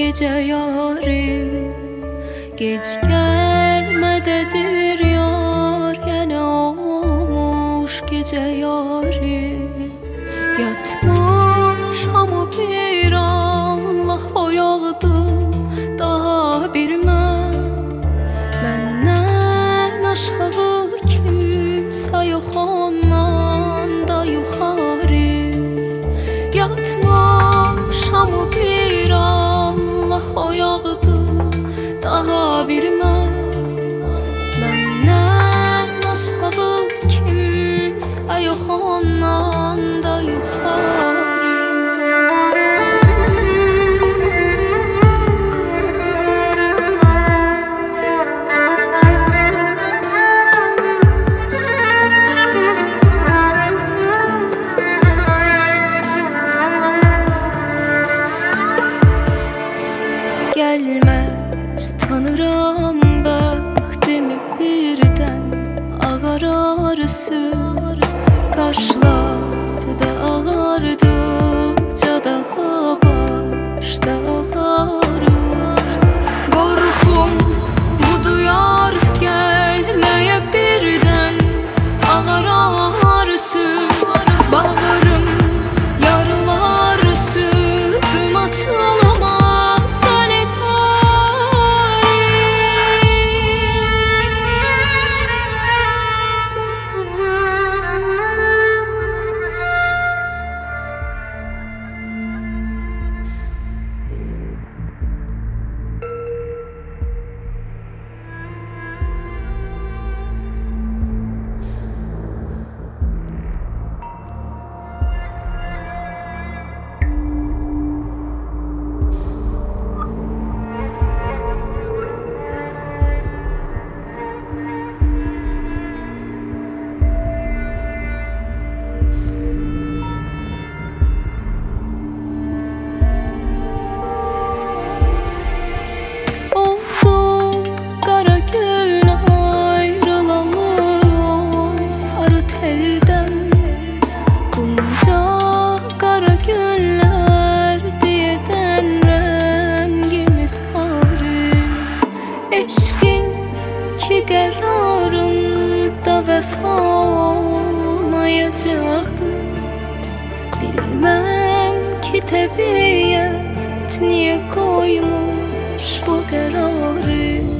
gece yarim Geç gelmededir yar Yine olmuş gece yarim Yatmış ama bir Allah oyadı Daha bir mən Məndən aşağı kimsə yox ondan прошло. kararında vefa olmayacaktı. Bilmem ki tabiat niye koymuş bu kararı.